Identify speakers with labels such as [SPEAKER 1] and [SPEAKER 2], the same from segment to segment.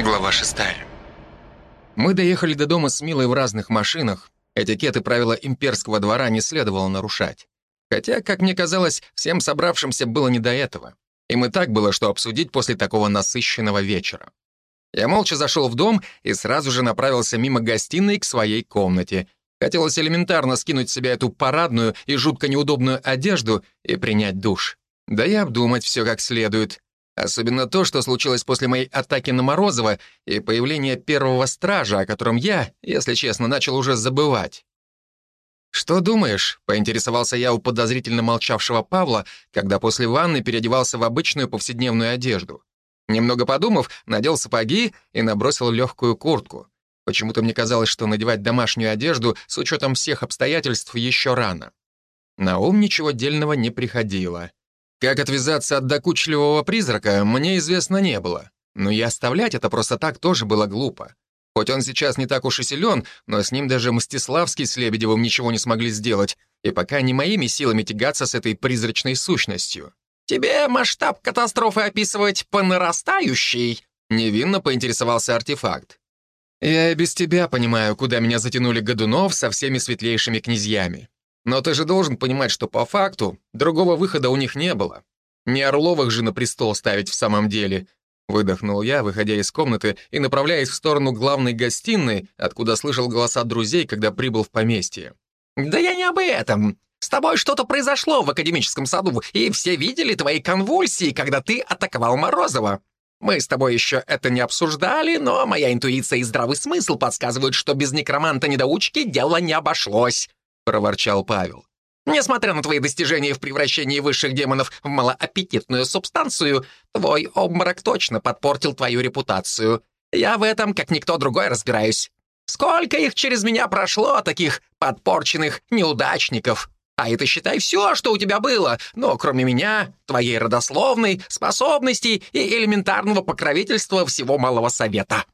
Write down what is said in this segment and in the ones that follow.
[SPEAKER 1] Глава шестая. Мы доехали до дома с Милой в разных машинах. Этикет и правила имперского двора не следовало нарушать. Хотя, как мне казалось, всем собравшимся было не до этого. Им и так было что обсудить после такого насыщенного вечера. Я молча зашел в дом и сразу же направился мимо гостиной к своей комнате. Хотелось элементарно скинуть с себя эту парадную и жутко неудобную одежду и принять душ. Да и обдумать все как следует. Особенно то, что случилось после моей атаки на Морозова и появления первого стража, о котором я, если честно, начал уже забывать. «Что думаешь?» — поинтересовался я у подозрительно молчавшего Павла, когда после ванны переодевался в обычную повседневную одежду. Немного подумав, надел сапоги и набросил легкую куртку. Почему-то мне казалось, что надевать домашнюю одежду с учетом всех обстоятельств еще рано. На ум ничего дельного не приходило. Как отвязаться от докучливого призрака, мне известно не было. Но и оставлять это просто так тоже было глупо. Хоть он сейчас не так уж и силен, но с ним даже Мстиславский с Лебедевым ничего не смогли сделать, и пока не моими силами тягаться с этой призрачной сущностью. «Тебе масштаб катастрофы описывать по нарастающей?» Невинно поинтересовался артефакт. «Я и без тебя понимаю, куда меня затянули Годунов со всеми светлейшими князьями. Но ты же должен понимать, что по факту другого выхода у них не было. Не Орловых же на престол ставить в самом деле. Выдохнул я, выходя из комнаты и направляясь в сторону главной гостиной, откуда слышал голоса друзей, когда прибыл в поместье. «Да я не об этом. С тобой что-то произошло в академическом саду, и все видели твои конвульсии, когда ты атаковал Морозова. Мы с тобой еще это не обсуждали, но моя интуиция и здравый смысл подсказывают, что без некроманта-недоучки дело не обошлось проворчал Павел. «Несмотря на твои достижения в превращении высших демонов в малоаппетитную субстанцию, твой обморок точно подпортил твою репутацию. Я в этом, как никто другой, разбираюсь. Сколько их через меня прошло, таких подпорченных неудачников? А это, считай, все, что у тебя было, но кроме меня, твоей родословной, способностей и элементарного покровительства всего Малого Совета».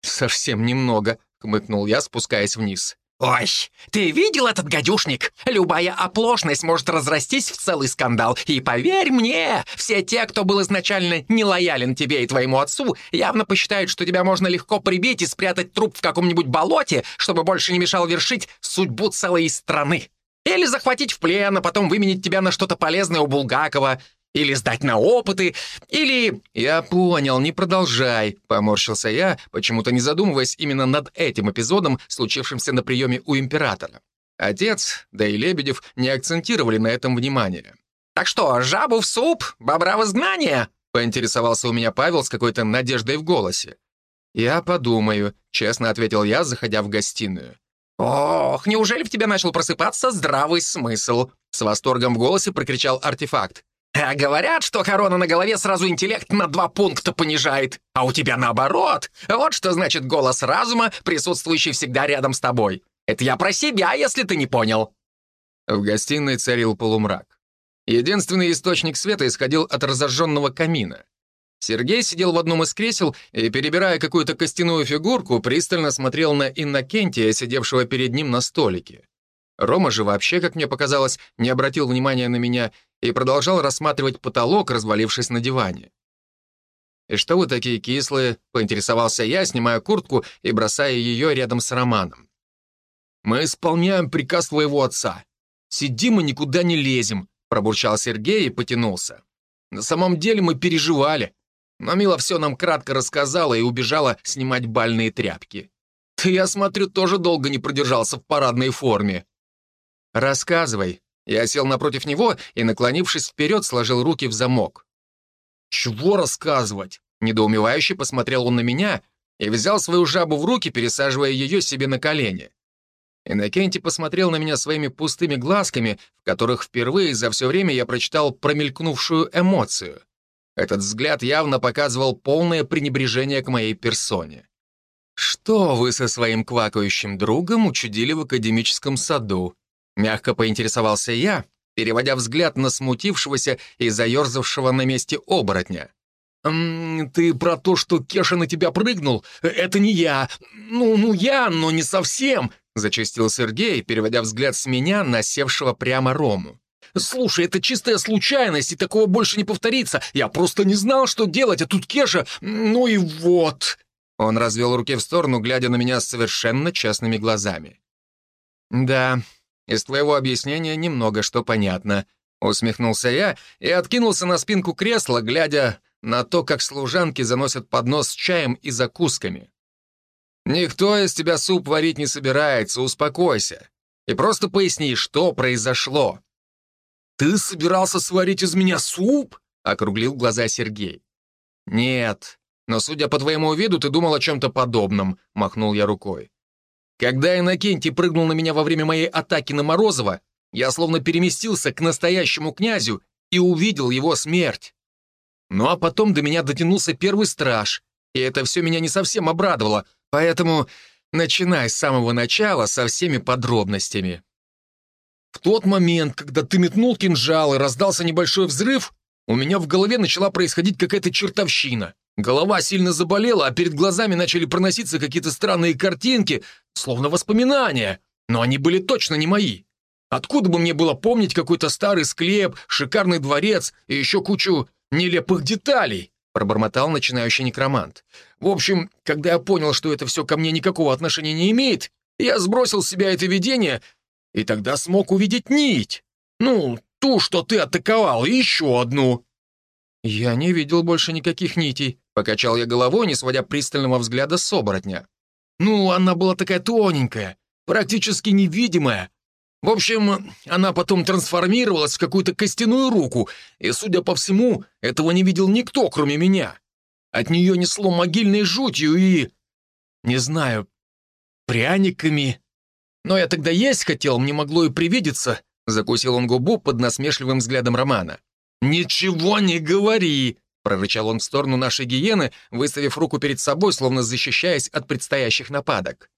[SPEAKER 1] «Совсем немного», — хмыкнул я, спускаясь вниз. «Ой, ты видел этот гадюшник? Любая оплошность может разрастись в целый скандал. И поверь мне, все те, кто был изначально нелоялен тебе и твоему отцу, явно посчитают, что тебя можно легко прибить и спрятать труп в каком-нибудь болоте, чтобы больше не мешал вершить судьбу целой страны. Или захватить в плен, а потом выменить тебя на что-то полезное у Булгакова. Или сдать на опыты, или... Я понял, не продолжай, поморщился я, почему-то не задумываясь именно над этим эпизодом, случившимся на приеме у императора. Отец, да и Лебедев не акцентировали на этом внимание. «Так что, жабу в суп, бобра в изгнание?» — поинтересовался у меня Павел с какой-то надеждой в голосе. «Я подумаю», — честно ответил я, заходя в гостиную. «Ох, неужели в тебя начал просыпаться здравый смысл?» С восторгом в голосе прокричал артефакт. А говорят, что корона на голове сразу интеллект на два пункта понижает, а у тебя наоборот. Вот что значит голос разума, присутствующий всегда рядом с тобой. Это я про себя, если ты не понял». В гостиной царил полумрак. Единственный источник света исходил от разожженного камина. Сергей сидел в одном из кресел и, перебирая какую-то костяную фигурку, пристально смотрел на Иннокентия, сидевшего перед ним на столике. Рома же вообще, как мне показалось, не обратил внимания на меня и продолжал рассматривать потолок, развалившись на диване. «И что вы такие кислые?» — поинтересовался я, снимая куртку и бросая ее рядом с Романом. «Мы исполняем приказ твоего отца. Сидим и никуда не лезем», — пробурчал Сергей и потянулся. «На самом деле мы переживали, но Мила все нам кратко рассказала и убежала снимать бальные тряпки. Ты, я смотрю, тоже долго не продержался в парадной форме». «Рассказывай», я сел напротив него и, наклонившись вперед, сложил руки в замок. «Чего рассказывать?» Недоумевающе посмотрел он на меня и взял свою жабу в руки, пересаживая ее себе на колени. Иннокентий посмотрел на меня своими пустыми глазками, в которых впервые за все время я прочитал промелькнувшую эмоцию. Этот взгляд явно показывал полное пренебрежение к моей персоне. «Что вы со своим квакающим другом учудили в академическом саду?» Мягко поинтересовался я, переводя взгляд на смутившегося и заерзавшего на месте оборотня. «М ты про то, что Кеша на тебя прыгнул? Это не я. Ну, ну я, но не совсем», — зачастил Сергей, переводя взгляд с меня на севшего прямо Рому. «Слушай, это чистая случайность, и такого больше не повторится. Я просто не знал, что делать, а тут Кеша... Ну и вот...» Он развел руки в сторону, глядя на меня совершенно честными глазами. «Да, из твоего объяснения немного что понятно», — усмехнулся я и откинулся на спинку кресла, глядя на то, как служанки заносят поднос с чаем и закусками. «Никто из тебя суп варить не собирается, успокойся. И просто поясни, что произошло». «Ты собирался сварить из меня суп?» — округлил глаза Сергей. «Нет, но, судя по твоему виду, ты думал о чем-то подобном», — махнул я рукой. «Когда Иннокентий прыгнул на меня во время моей атаки на Морозова, я словно переместился к настоящему князю и увидел его смерть. Ну а потом до меня дотянулся первый страж, и это все меня не совсем обрадовало, поэтому начинай с самого начала со всеми подробностями. В тот момент, когда ты метнул кинжал и раздался небольшой взрыв, у меня в голове начала происходить какая-то чертовщина. Голова сильно заболела, а перед глазами начали проноситься какие-то странные картинки, словно воспоминания, но они были точно не мои. Откуда бы мне было помнить какой-то старый склеп, шикарный дворец и еще кучу нелепых деталей? Пробормотал начинающий некромант. В общем, когда я понял, что это все ко мне никакого отношения не имеет, я сбросил с себя это видение и тогда смог увидеть нить. Ну, ту, что ты атаковал, и еще одну». «Я не видел больше никаких нитей», — покачал я головой, не сводя пристального взгляда с оборотня. «Ну, она была такая тоненькая, практически невидимая. В общем, она потом трансформировалась в какую-то костяную руку, и, судя по всему, этого не видел никто, кроме меня. От нее несло могильной жутью и... не знаю, пряниками, но я тогда есть хотел, мне могло и привидеться», — закусил он губу под насмешливым взглядом Романа. «Ничего не говори!» — прорычал он в сторону нашей гиены, выставив руку перед собой, словно защищаясь от предстоящих нападок.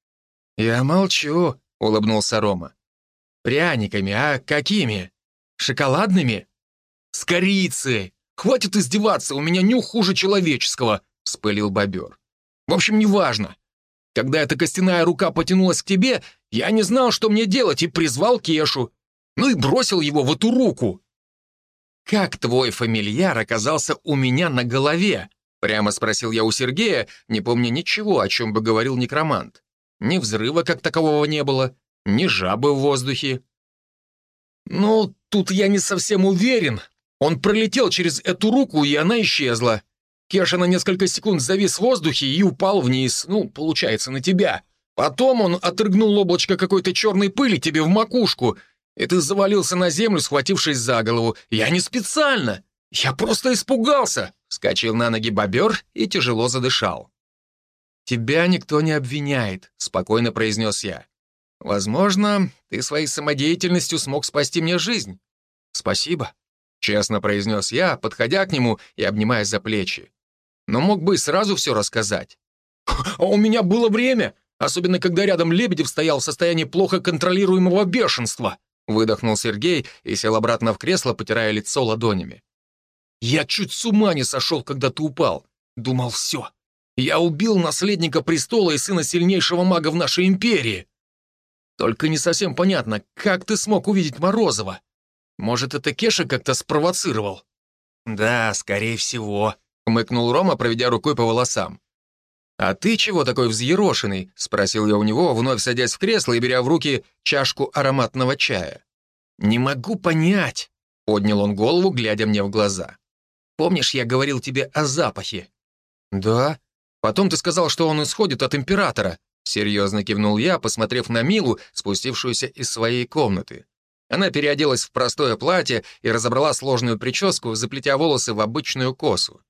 [SPEAKER 1] «Я молчу», — улыбнулся Рома. «Пряниками, а какими? Шоколадными?» «С корицей! Хватит издеваться, у меня нюх хуже человеческого!» — вспылил бобер. «В общем, неважно. Когда эта костяная рука потянулась к тебе, я не знал, что мне делать, и призвал Кешу. Ну и бросил его в эту руку. «Как твой фамильяр оказался у меня на голове?» Прямо спросил я у Сергея, не помня ничего, о чем бы говорил некромант. Ни взрыва как такового не было, ни жабы в воздухе. «Ну, тут я не совсем уверен. Он пролетел через эту руку, и она исчезла. Кеша на несколько секунд завис в воздухе и упал вниз, ну, получается, на тебя. Потом он отрыгнул облачко какой-то черной пыли тебе в макушку, и ты завалился на землю, схватившись за голову. Я не специально. Я просто испугался. Скачал на ноги бобер и тяжело задышал. «Тебя никто не обвиняет», — спокойно произнес я. «Возможно, ты своей самодеятельностью смог спасти мне жизнь». «Спасибо», — честно произнес я, подходя к нему и обнимая за плечи. «Но мог бы сразу все рассказать». «А у меня было время», Особенно, когда рядом Лебедев стоял в состоянии плохо контролируемого бешенства. Выдохнул Сергей и сел обратно в кресло, потирая лицо ладонями. «Я чуть с ума не сошел, когда ты упал. Думал, все. Я убил наследника престола и сына сильнейшего мага в нашей империи. Только не совсем понятно, как ты смог увидеть Морозова? Может, это Кеша как-то спровоцировал?» «Да, скорее всего», — хмыкнул Рома, проведя рукой по волосам. «А ты чего такой взъерошенный?» — спросил я у него, вновь садясь в кресло и беря в руки чашку ароматного чая. «Не могу понять», — поднял он голову, глядя мне в глаза. «Помнишь, я говорил тебе о запахе?» «Да. Потом ты сказал, что он исходит от императора», — серьезно кивнул я, посмотрев на Милу, спустившуюся из своей комнаты. Она переоделась в простое платье и разобрала сложную прическу, заплетя волосы в обычную косу.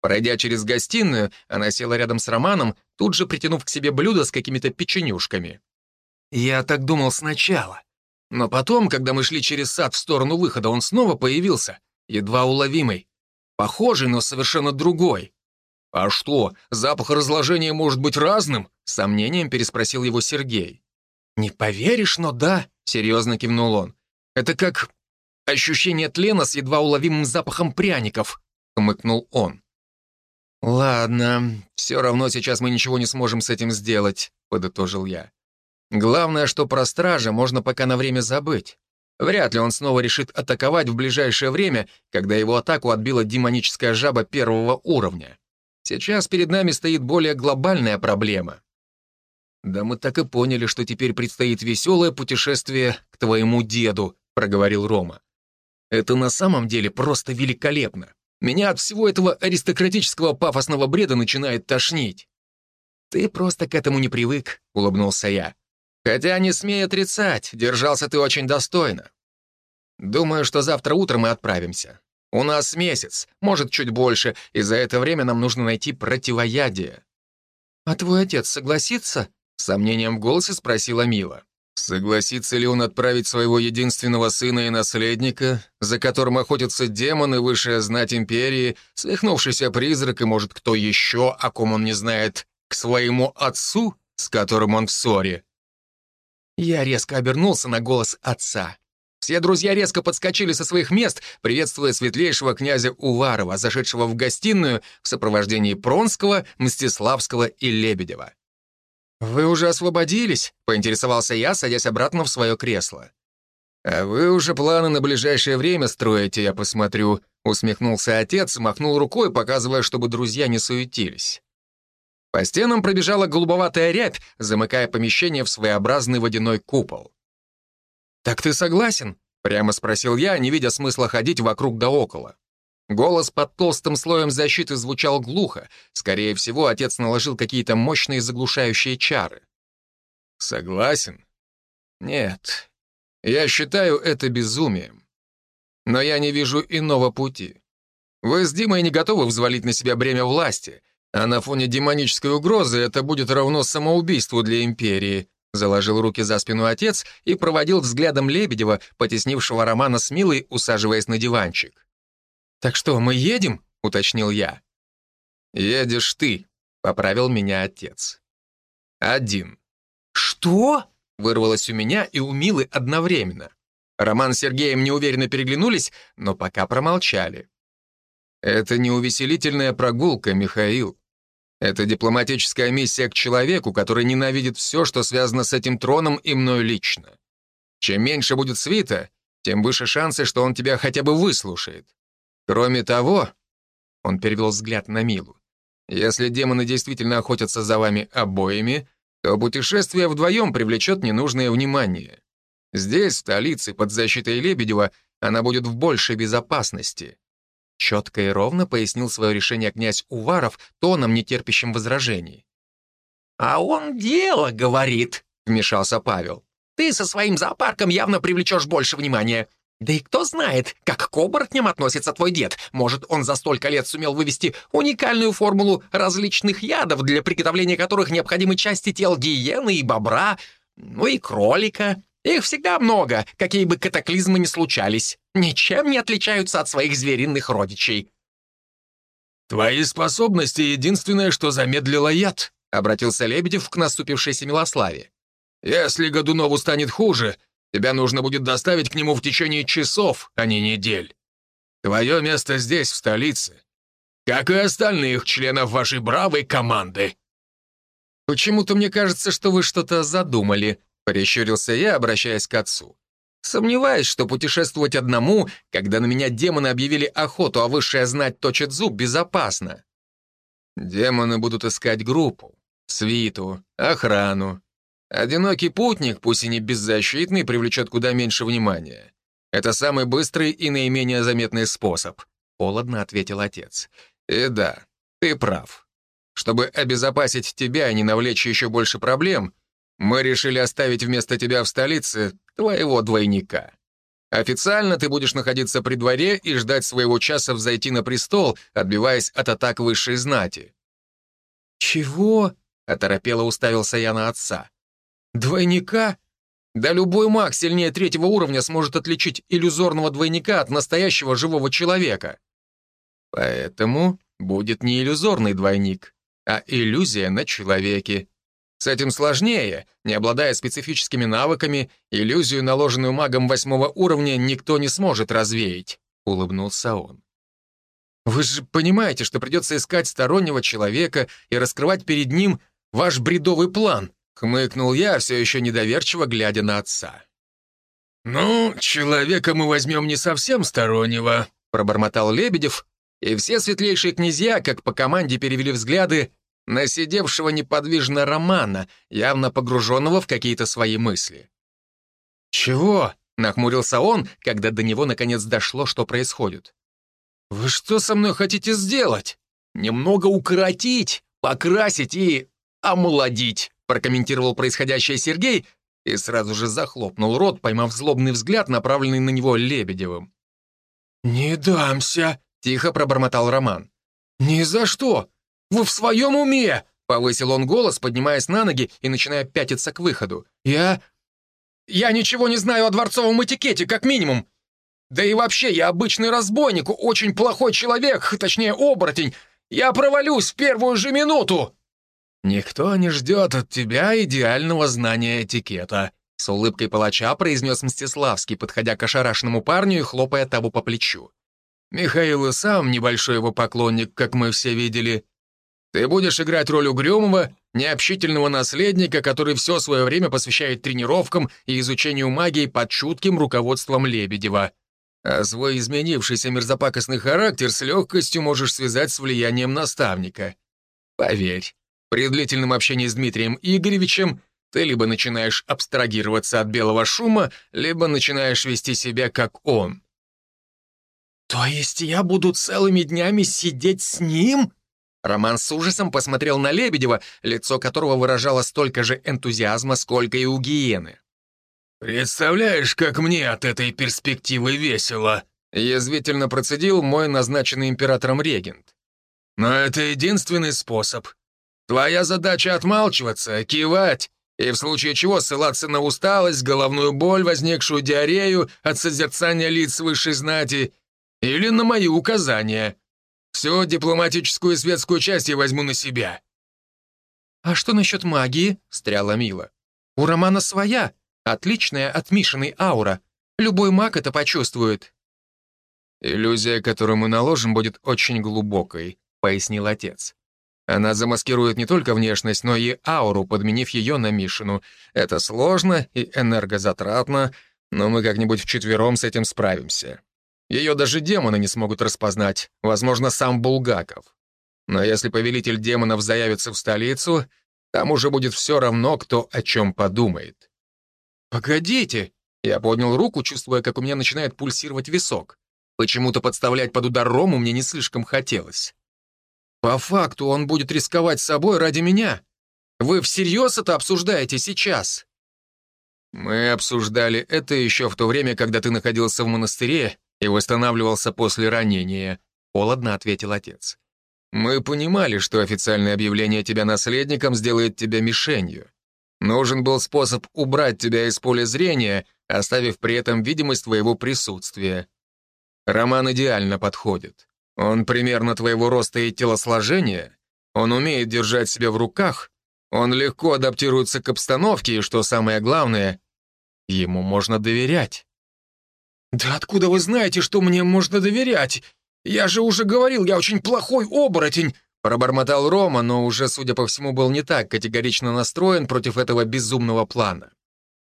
[SPEAKER 1] Пройдя через гостиную, она села рядом с Романом, тут же притянув к себе блюдо с какими-то печенюшками. «Я так думал сначала. Но потом, когда мы шли через сад в сторону выхода, он снова появился, едва уловимый. Похожий, но совершенно другой. «А что, запах разложения может быть разным?» — сомнением переспросил его Сергей. «Не поверишь, но да», — серьезно кивнул он. «Это как ощущение тлена с едва уловимым запахом пряников», — хмыкнул он. «Ладно, все равно сейчас мы ничего не сможем с этим сделать», — подытожил я. «Главное, что про стража можно пока на время забыть. Вряд ли он снова решит атаковать в ближайшее время, когда его атаку отбила демоническая жаба первого уровня. Сейчас перед нами стоит более глобальная проблема. «Да мы так и поняли, что теперь предстоит веселое путешествие к твоему деду», — проговорил Рома. «Это на самом деле просто великолепно. Меня от всего этого аристократического пафосного бреда начинает тошнить». «Ты просто к этому не привык», — улыбнулся я. «Хотя не смей отрицать, держался ты очень достойно. Думаю, что завтра утром мы отправимся. У нас месяц, может, чуть больше, и за это время нам нужно найти противоядие». «А твой отец согласится?» — с сомнением в голосе спросила Мила. Согласится ли он отправить своего единственного сына и наследника, за которым охотятся демоны, высшая знать империи, свихнувшийся призрак и, может, кто еще, о ком он не знает, к своему отцу, с которым он в ссоре? Я резко обернулся на голос отца. Все друзья резко подскочили со своих мест, приветствуя светлейшего князя Уварова, зашедшего в гостиную в сопровождении Пронского, Мстиславского и Лебедева. «Вы уже освободились?» — поинтересовался я, садясь обратно в свое кресло. «А вы уже планы на ближайшее время строите, я посмотрю», — усмехнулся отец, махнул рукой, показывая, чтобы друзья не суетились. По стенам пробежала голубоватая рябь, замыкая помещение в своеобразный водяной купол. «Так ты согласен?» — прямо спросил я, не видя смысла ходить вокруг да около. Голос под толстым слоем защиты звучал глухо. Скорее всего, отец наложил какие-то мощные заглушающие чары. Согласен? Нет. Я считаю это безумием. Но я не вижу иного пути. Вы с Димой не готовы взвалить на себя бремя власти, а на фоне демонической угрозы это будет равно самоубийству для империи, заложил руки за спину отец и проводил взглядом Лебедева, потеснившего Романа с Милой, усаживаясь на диванчик. «Так что, мы едем?» — уточнил я. «Едешь ты», — поправил меня отец. «Один». «Что?» — вырвалось у меня и у Милы одновременно. Роман с Сергеем неуверенно переглянулись, но пока промолчали. «Это не увеселительная прогулка, Михаил. Это дипломатическая миссия к человеку, который ненавидит все, что связано с этим троном и мной лично. Чем меньше будет свита, тем выше шансы, что он тебя хотя бы выслушает. Кроме того, он перевел взгляд на Милу, если демоны действительно охотятся за вами обоими, то путешествие вдвоем привлечет ненужное внимание. Здесь, в столице, под защитой Лебедева, она будет в большей безопасности. Четко и ровно пояснил свое решение князь Уваров тоном, нетерпящим возражений. «А он дело говорит», — вмешался Павел. «Ты со своим зоопарком явно привлечешь больше внимания. Да и кто знает, как к оборотням относится твой дед. Может, он за столько лет сумел вывести уникальную формулу различных ядов, для приготовления которых необходимы части тел гиены и бобра, ну и кролика. Их всегда много, какие бы катаклизмы ни случались. Ничем не отличаются от своих звериных родичей.
[SPEAKER 2] «Твои способности — единственное, что замедлило яд», — обратился Лебедев к наступившейся Милославе. «Если Годунову станет хуже, Тебя нужно будет доставить к нему в течение часов, а не недель. Твое место здесь, в столице. Как и остальных членов вашей бравой команды».
[SPEAKER 1] «Почему-то мне кажется, что вы что-то задумали», — прищурился я, обращаясь к отцу. «Сомневаюсь, что путешествовать одному, когда на меня демоны объявили охоту, а высшая знать точит зуб, безопасно. Демоны будут искать группу, свиту, охрану, Одинокий путник, пусть и не беззащитный, привлечет куда меньше внимания. Это самый быстрый и наименее заметный способ», — холодно ответил отец. «И да, ты прав. Чтобы обезопасить тебя и не навлечь еще больше проблем, мы решили оставить вместо тебя в столице твоего двойника. Официально ты будешь находиться при дворе и ждать своего часа взойти на престол, отбиваясь от атак высшей знати». «Чего?» — оторопело уставился я на отца. Двойника? Да любой маг сильнее третьего уровня сможет отличить иллюзорного двойника от настоящего живого человека. Поэтому будет не иллюзорный двойник, а иллюзия на человеке. С этим сложнее. Не обладая специфическими навыками, иллюзию, наложенную магом восьмого уровня, никто не сможет развеять», — улыбнулся он. «Вы же понимаете, что придется искать стороннего человека и раскрывать перед ним ваш бредовый план», Хмыкнул я, все еще недоверчиво глядя на отца.
[SPEAKER 2] «Ну, человека мы возьмем не совсем стороннего», пробормотал Лебедев
[SPEAKER 1] и все светлейшие князья, как по команде, перевели взгляды на сидевшего неподвижно Романа, явно погруженного в какие-то свои мысли. «Чего?» — нахмурился он, когда до него наконец дошло, что происходит. «Вы что со мной хотите сделать? Немного укоротить, покрасить и омолодить», прокомментировал происходящее Сергей и сразу же захлопнул рот, поймав злобный взгляд, направленный на него Лебедевым.
[SPEAKER 2] «Не дамся», —
[SPEAKER 1] тихо пробормотал Роман.
[SPEAKER 2] «Ни за что! Вы в своем уме?»
[SPEAKER 1] — повысил он голос, поднимаясь на ноги и начиная пятиться к выходу.
[SPEAKER 2] «Я... я ничего не знаю о дворцовом этикете, как минимум. Да и вообще, я обычный разбойник, очень плохой человек, точнее, оборотень. Я провалюсь в первую же минуту!»
[SPEAKER 1] «Никто не ждет от тебя идеального знания этикета», с улыбкой палача произнес Мстиславский, подходя к ошарашенному парню и хлопая того по плечу. «Михаил и сам небольшой его поклонник, как мы все видели. Ты будешь играть роль угрюмого, необщительного наследника, который все свое время посвящает тренировкам и изучению магии под чутким руководством Лебедева. А свой изменившийся мерзопакостный характер с легкостью можешь связать с влиянием наставника. Поверь, при длительном общении с Дмитрием Игоревичем ты либо начинаешь абстрагироваться от белого шума, либо начинаешь вести себя как он.
[SPEAKER 2] «То есть я буду целыми днями сидеть с ним?»
[SPEAKER 1] Роман с ужасом посмотрел на Лебедева, лицо которого выражало столько же энтузиазма, сколько и у гиены.
[SPEAKER 2] «Представляешь, как мне от этой перспективы весело!»
[SPEAKER 1] Язвительно процедил мой назначенный императором регент.
[SPEAKER 2] «Но это единственный способ. Твоя задача отмалчиваться, кивать, и в случае чего ссылаться на усталость, головную боль, возникшую диарею от созерцания лиц высшей знати или на мои указания. Всю дипломатическую и светскую часть я возьму на себя».
[SPEAKER 1] «А что насчет магии?» — встряла Мила. «У Романа своя, отличная от Мишиной аура. Любой маг это почувствует». «Иллюзия, которую мы наложим, будет очень глубокой», — пояснил отец. Она замаскирует не только внешность, но и ауру, подменив ее на Мишину. Это сложно и энергозатратно, но мы как-нибудь вчетвером с этим справимся. Ее даже демоны не смогут распознать, возможно, сам Булгаков. Но если повелитель демонов заявится в столицу, там уже будет все равно, кто о чем подумает. «Погодите!» Я поднял руку, чувствуя, как у меня начинает пульсировать висок. Почему-то подставлять под удар Рому мне не слишком хотелось. По факту он будет рисковать собой ради меня. Вы всерьез это обсуждаете сейчас? Мы обсуждали это еще в то время, когда ты находился в монастыре и восстанавливался после ранения, холодно ответил отец. Мы понимали, что официальное объявление тебя наследником сделает тебя мишенью. Нужен был способ убрать тебя из поля зрения, оставив при этом видимость твоего присутствия. Роман идеально подходит. Он примерно твоего роста и телосложения, он умеет держать себя в руках, он легко адаптируется к обстановке, и, что самое главное, ему можно доверять.
[SPEAKER 2] «Да откуда вы знаете, что мне можно доверять? Я же уже говорил, я очень плохой оборотень!»
[SPEAKER 1] Пробормотал Рома, но уже, судя по всему, был не так категорично настроен против этого безумного плана.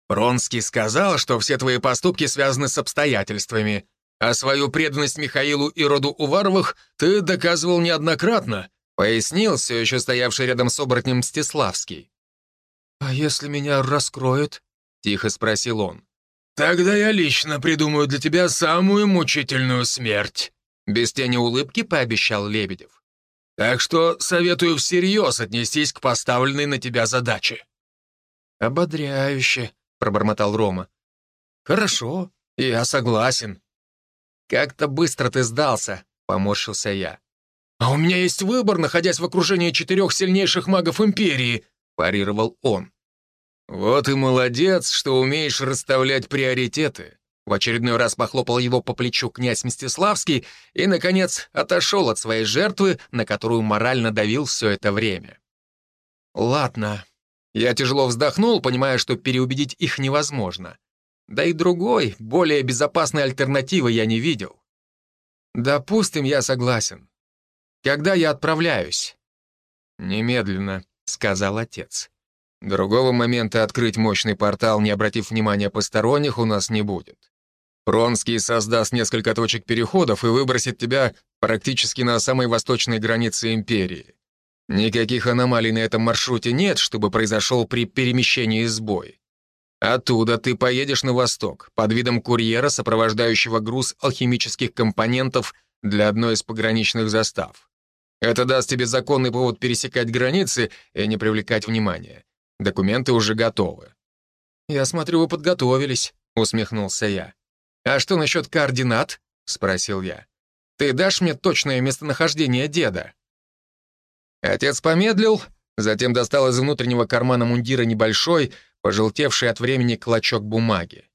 [SPEAKER 1] «Бронский сказал, что все твои поступки связаны с обстоятельствами. А свою преданность Михаилу и роду Уваровых ты доказывал неоднократно, пояснил все еще стоявший рядом с оборотнем Мстиславский.
[SPEAKER 2] «А если меня раскроют?» — тихо спросил он.
[SPEAKER 1] «Тогда я лично придумаю для тебя самую мучительную смерть», — без тени улыбки пообещал Лебедев. «Так что советую всерьез отнестись к поставленной на тебя задаче».
[SPEAKER 2] «Ободряюще», — пробормотал Рома. «Хорошо, я согласен».
[SPEAKER 1] «Как-то быстро ты сдался», — поморщился я.
[SPEAKER 2] «А у меня есть выбор, находясь в окружении четырех сильнейших магов Империи», — парировал он.
[SPEAKER 1] «Вот и молодец, что умеешь расставлять приоритеты», в очередной раз похлопал его по плечу князь Мстиславский и, наконец, отошел от своей жертвы, на которую морально давил все это время. «Ладно». Я тяжело вздохнул, понимая, что переубедить их невозможно. Да и другой, более безопасной альтернативы я не видел. Допустим, я согласен. Когда я отправляюсь? Немедленно, сказал отец. Другого момента открыть мощный портал, не обратив внимания посторонних, у нас не будет. Пронский создаст несколько точек переходов и выбросит тебя практически на самой восточной границе империи. Никаких аномалий на этом маршруте нет, чтобы произошел при перемещении сбой. Оттуда ты поедешь на восток под видом курьера, сопровождающего груз алхимических компонентов для одной из пограничных застав. Это даст тебе законный повод пересекать границы и не привлекать внимания. Документы уже готовы. «Я смотрю, вы подготовились», — усмехнулся я. «А что насчет координат?» — спросил я. «Ты дашь мне точное местонахождение деда?» Отец помедлил, затем достал из внутреннего кармана мундира небольшой, пожелтевший от времени клочок бумаги.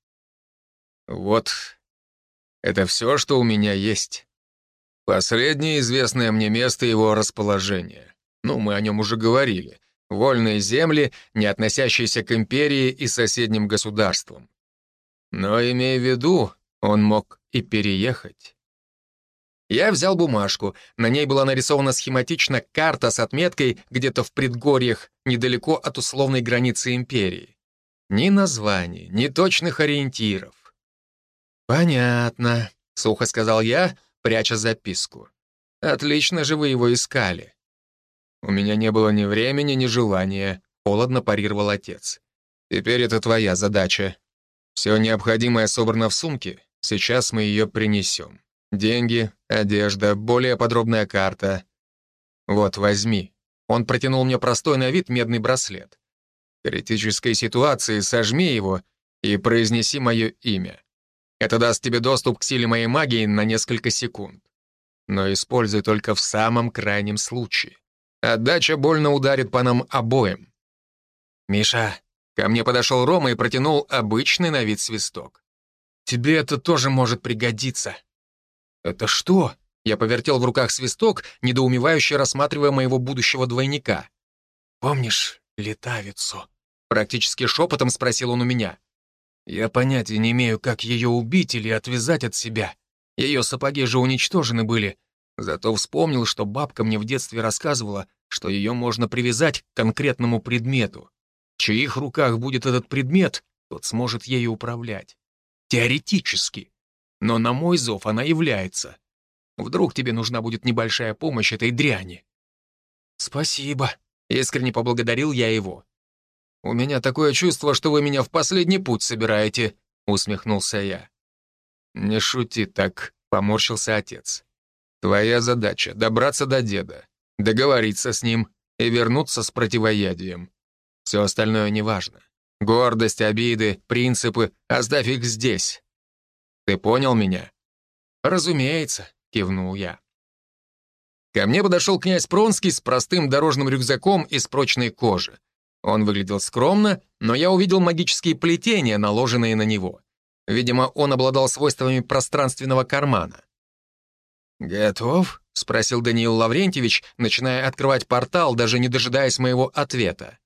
[SPEAKER 1] «Вот, это все, что у меня есть. Последнее известное мне место его расположения. Ну, мы о нем уже говорили. Вольные земли, не относящиеся к империи и соседним государствам. Но, имея в виду, он мог и переехать. Я взял бумажку. На ней была нарисована схематично карта с отметкой где-то в предгорьях, недалеко от условной границы империи. Ни названий, ни точных ориентиров. «Понятно», — сухо сказал я, пряча записку. «Отлично же вы его искали». «У меня не было ни времени, ни желания», — холодно парировал отец. «Теперь это твоя задача. Все необходимое собрано в сумке, сейчас мы ее принесем. Деньги, одежда, более подробная карта. Вот, возьми. Он протянул мне простой на вид медный браслет. В критической ситуации сожми его и произнеси мое имя. Это даст тебе доступ к силе моей магии на несколько секунд. Но используй только в самом крайнем случае. Отдача больно ударит по нам обоим. Миша, Ко мне подошел Рома и протянул обычный на вид свисток. «Тебе это тоже может пригодиться». «Это что?» Я повертел в руках свисток, недоумевающе рассматривая моего будущего двойника. «Помнишь летавицу?» Практически шепотом спросил он у меня. «Я понятия не имею, как ее убить или отвязать от себя. Ее сапоги же уничтожены были. Зато вспомнил, что бабка мне в детстве рассказывала, что ее можно привязать к конкретному предмету. В чьих руках будет этот предмет, тот сможет ею управлять. Теоретически. Но на мой зов она является. Вдруг тебе нужна будет небольшая помощь этой дряни. Спасибо. Искренне поблагодарил я его. «У меня такое чувство, что вы меня в последний путь собираете», — усмехнулся я. «Не шути так», — поморщился отец. «Твоя задача — добраться до деда, договориться с ним и вернуться с противоядием. Все остальное неважно. Гордость, обиды, принципы — оставь их здесь. Ты понял меня? Разумеется, кивнул я. Ко мне подошел князь Пронский с простым дорожным рюкзаком из прочной кожи. Он выглядел скромно, но я увидел магические плетения, наложенные на него. Видимо, он обладал свойствами пространственного кармана. «Готов?» — спросил Даниил Лаврентьевич, начиная открывать портал, даже не дожидаясь моего ответа.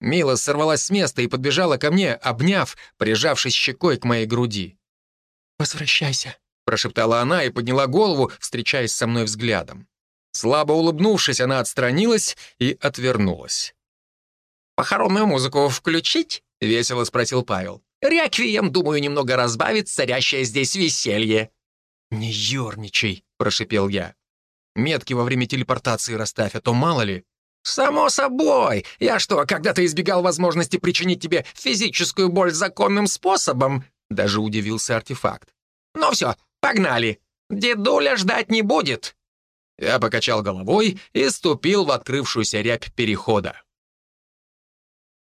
[SPEAKER 1] Мила сорвалась с места и подбежала ко мне, обняв, прижавшись щекой к моей груди. «Возвращайся», — прошептала она и подняла голову, встречаясь со мной взглядом. Слабо улыбнувшись, она отстранилась и отвернулась. «Похоронную музыку включить?» — весело спросил Павел. «Реквием, думаю, немного разбавит царящее здесь веселье». «Не ерничай», — прошипел я. «Метки во время телепортации расставь, а то мало ли». «Само собой! Я что, когда-то избегал возможности причинить тебе физическую боль законным способом?» Даже удивился артефакт. «Ну все, погнали! Дедуля ждать не будет!» Я покачал головой и ступил в открывшуюся рябь перехода.